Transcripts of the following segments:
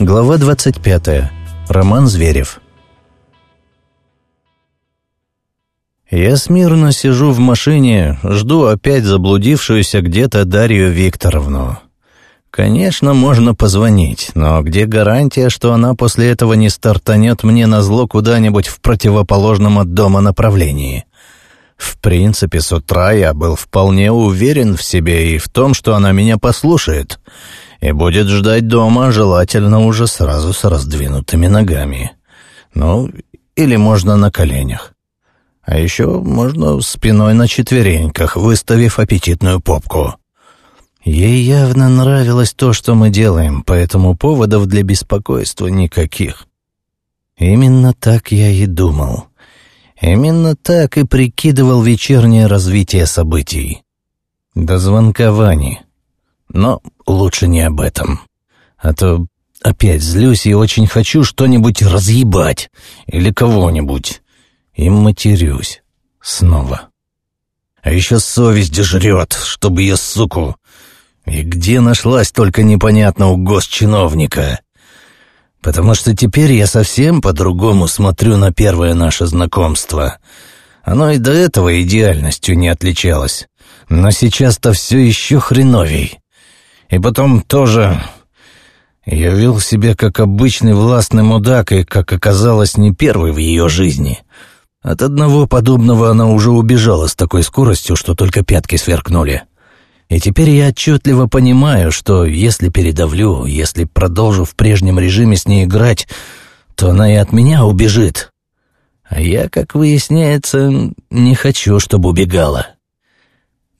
Глава 25. Роман Зверев. Я смирно сижу в машине, жду опять заблудившуюся где-то Дарью Викторовну. Конечно, можно позвонить, но где гарантия, что она после этого не стартанет мне на зло куда-нибудь в противоположном от дома направлении? В принципе, с утра я был вполне уверен в себе и в том, что она меня послушает — и будет ждать дома, желательно уже сразу с раздвинутыми ногами. Ну, или можно на коленях. А еще можно спиной на четвереньках, выставив аппетитную попку. Ей явно нравилось то, что мы делаем, поэтому поводов для беспокойства никаких. Именно так я и думал. Именно так и прикидывал вечернее развитие событий. До звонка Вани. Но лучше не об этом. А то опять злюсь и очень хочу что-нибудь разъебать. Или кого-нибудь. И матерюсь. Снова. А еще совесть жрет, чтобы я, суку... И где нашлась только непонятно у госчиновника. Потому что теперь я совсем по-другому смотрю на первое наше знакомство. Оно и до этого идеальностью не отличалось. Но сейчас-то все еще хреновей. И потом тоже... Я вел себя как обычный властный мудак, и, как оказалось, не первый в ее жизни. От одного подобного она уже убежала с такой скоростью, что только пятки сверкнули. И теперь я отчетливо понимаю, что если передавлю, если продолжу в прежнем режиме с ней играть, то она и от меня убежит. А я, как выясняется, не хочу, чтобы убегала.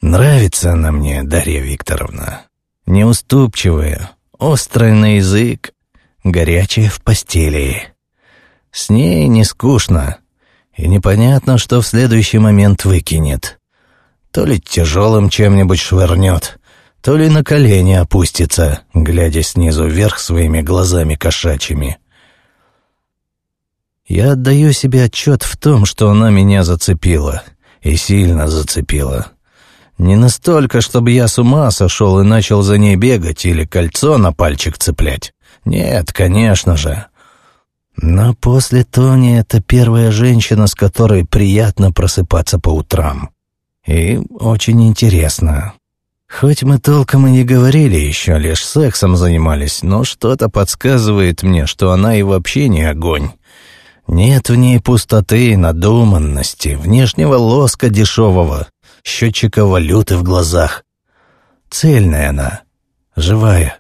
Нравится она мне, Дарья Викторовна неуступчивая, острая на язык, горячая в постели. С ней не скучно, и непонятно, что в следующий момент выкинет. То ли тяжелым чем-нибудь швырнет, то ли на колени опустится, глядя снизу вверх своими глазами кошачьими. Я отдаю себе отчет в том, что она меня зацепила, и сильно зацепила. Не настолько, чтобы я с ума сошел и начал за ней бегать или кольцо на пальчик цеплять. Нет, конечно же. Но после Тони это первая женщина, с которой приятно просыпаться по утрам. И очень интересно. Хоть мы толком и не говорили еще, лишь сексом занимались, но что-то подсказывает мне, что она и вообще не огонь. Нет в ней пустоты, надуманности, внешнего лоска дешевого, счетчика валюты в глазах. Цельная она, живая.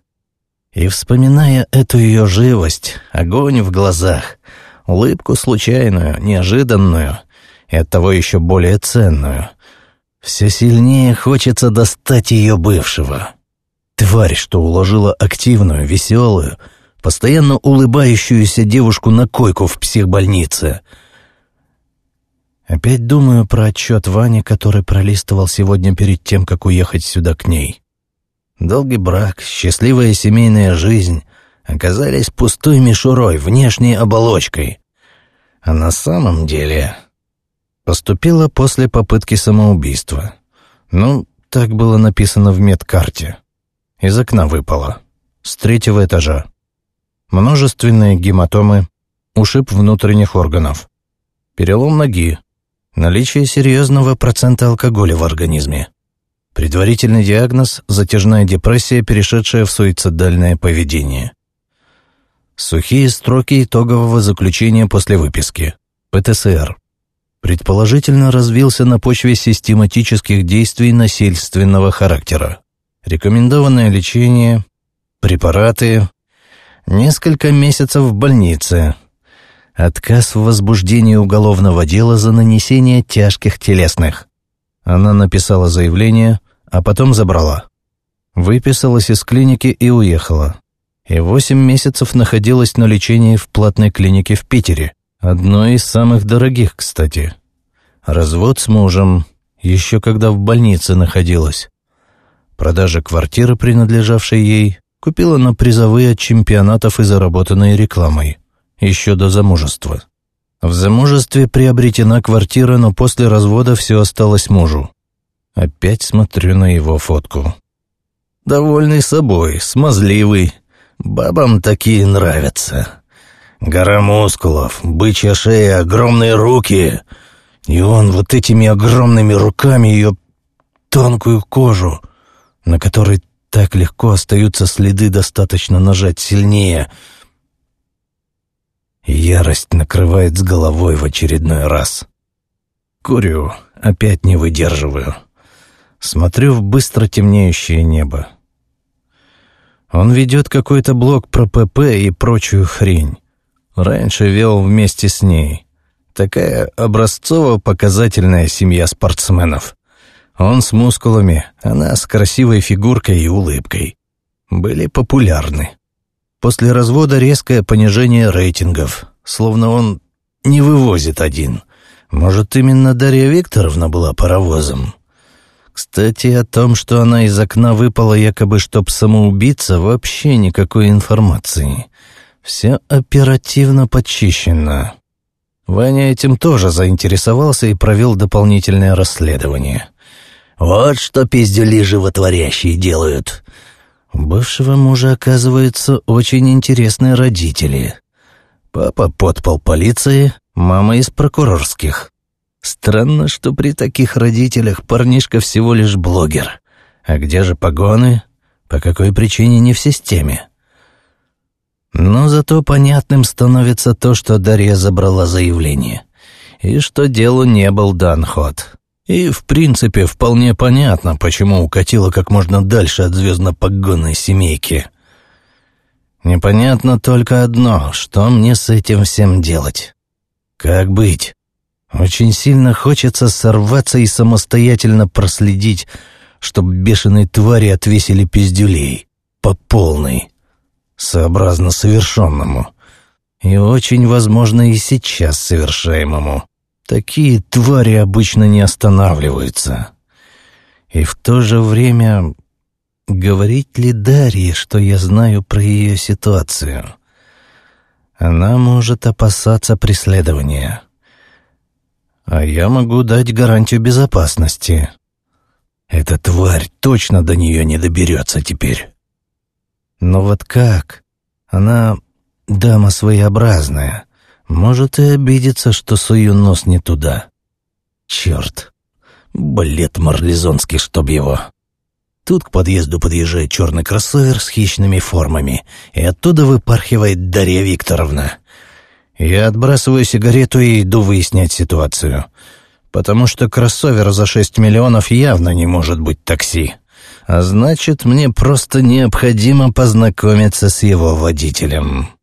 И вспоминая эту ее живость, огонь в глазах, улыбку случайную, неожиданную и оттого еще более ценную, все сильнее хочется достать ее бывшего. Тварь, что уложила активную, веселую, постоянно улыбающуюся девушку на койку в психбольнице — Опять думаю про отчет Вани, который пролистывал сегодня перед тем, как уехать сюда к ней. Долгий брак, счастливая семейная жизнь оказались пустой мишурой, внешней оболочкой. А на самом деле поступила после попытки самоубийства. Ну, так было написано в медкарте. Из окна выпала. С третьего этажа. Множественные гематомы, ушиб внутренних органов. Перелом ноги, Наличие серьезного процента алкоголя в организме. Предварительный диагноз – затяжная депрессия, перешедшая в суицидальное поведение. Сухие строки итогового заключения после выписки. ПТСР. Предположительно развился на почве систематических действий насильственного характера. Рекомендованное лечение, препараты, несколько месяцев в больнице – Отказ в возбуждении уголовного дела за нанесение тяжких телесных. Она написала заявление, а потом забрала. Выписалась из клиники и уехала. И восемь месяцев находилась на лечении в платной клинике в Питере. Одной из самых дорогих, кстати. Развод с мужем, еще когда в больнице находилась. Продажа квартиры, принадлежавшей ей, купила на призовые от чемпионатов и заработанной рекламой еще до замужества. В замужестве приобретена квартира, но после развода все осталось мужу. Опять смотрю на его фотку. Довольный собой, смазливый, Бабам такие нравятся. Гора мускулов, бычья шея, огромные руки. И он вот этими огромными руками ее тонкую кожу, на которой так легко остаются следы, достаточно нажать сильнее. Ярость накрывает с головой в очередной раз. Курю, опять не выдерживаю. Смотрю в быстро темнеющее небо. Он ведет какой-то блог про ПП и прочую хрень. Раньше вел вместе с ней. Такая образцово-показательная семья спортсменов. Он с мускулами, она с красивой фигуркой и улыбкой. Были популярны. После развода резкое понижение рейтингов, словно он не вывозит один. Может, именно Дарья Викторовна была паровозом? Кстати, о том, что она из окна выпала якобы чтоб самоубиться, вообще никакой информации. Все оперативно подчищено. Ваня этим тоже заинтересовался и провел дополнительное расследование. Вот что пиздюли животворящие делают. У бывшего мужа, оказывается, очень интересные родители. Папа подпол полиции, мама из прокурорских. Странно, что при таких родителях парнишка всего лишь блогер. А где же погоны? По какой причине не в системе? Но зато понятным становится то, что Дарья забрала заявление. И что делу не был дан ход. И, в принципе, вполне понятно, почему укатила как можно дальше от звездно-погонной семейки. Непонятно только одно, что мне с этим всем делать. Как быть? Очень сильно хочется сорваться и самостоятельно проследить, чтобы бешеные твари отвесили пиздюлей. По полной. Сообразно совершенному. И очень, возможно, и сейчас совершаемому. Такие твари обычно не останавливаются. И в то же время... Говорить ли Дарье, что я знаю про ее ситуацию? Она может опасаться преследования. А я могу дать гарантию безопасности. Эта тварь точно до нее не доберется теперь. Но вот как? Она дама своеобразная. Может и обидеться, что сую нос не туда. Черт. Балет марлезонский, чтоб его. Тут к подъезду подъезжает черный кроссовер с хищными формами, и оттуда выпархивает Дарья Викторовна. Я отбрасываю сигарету и иду выяснять ситуацию. Потому что кроссовер за шесть миллионов явно не может быть такси. А значит, мне просто необходимо познакомиться с его водителем».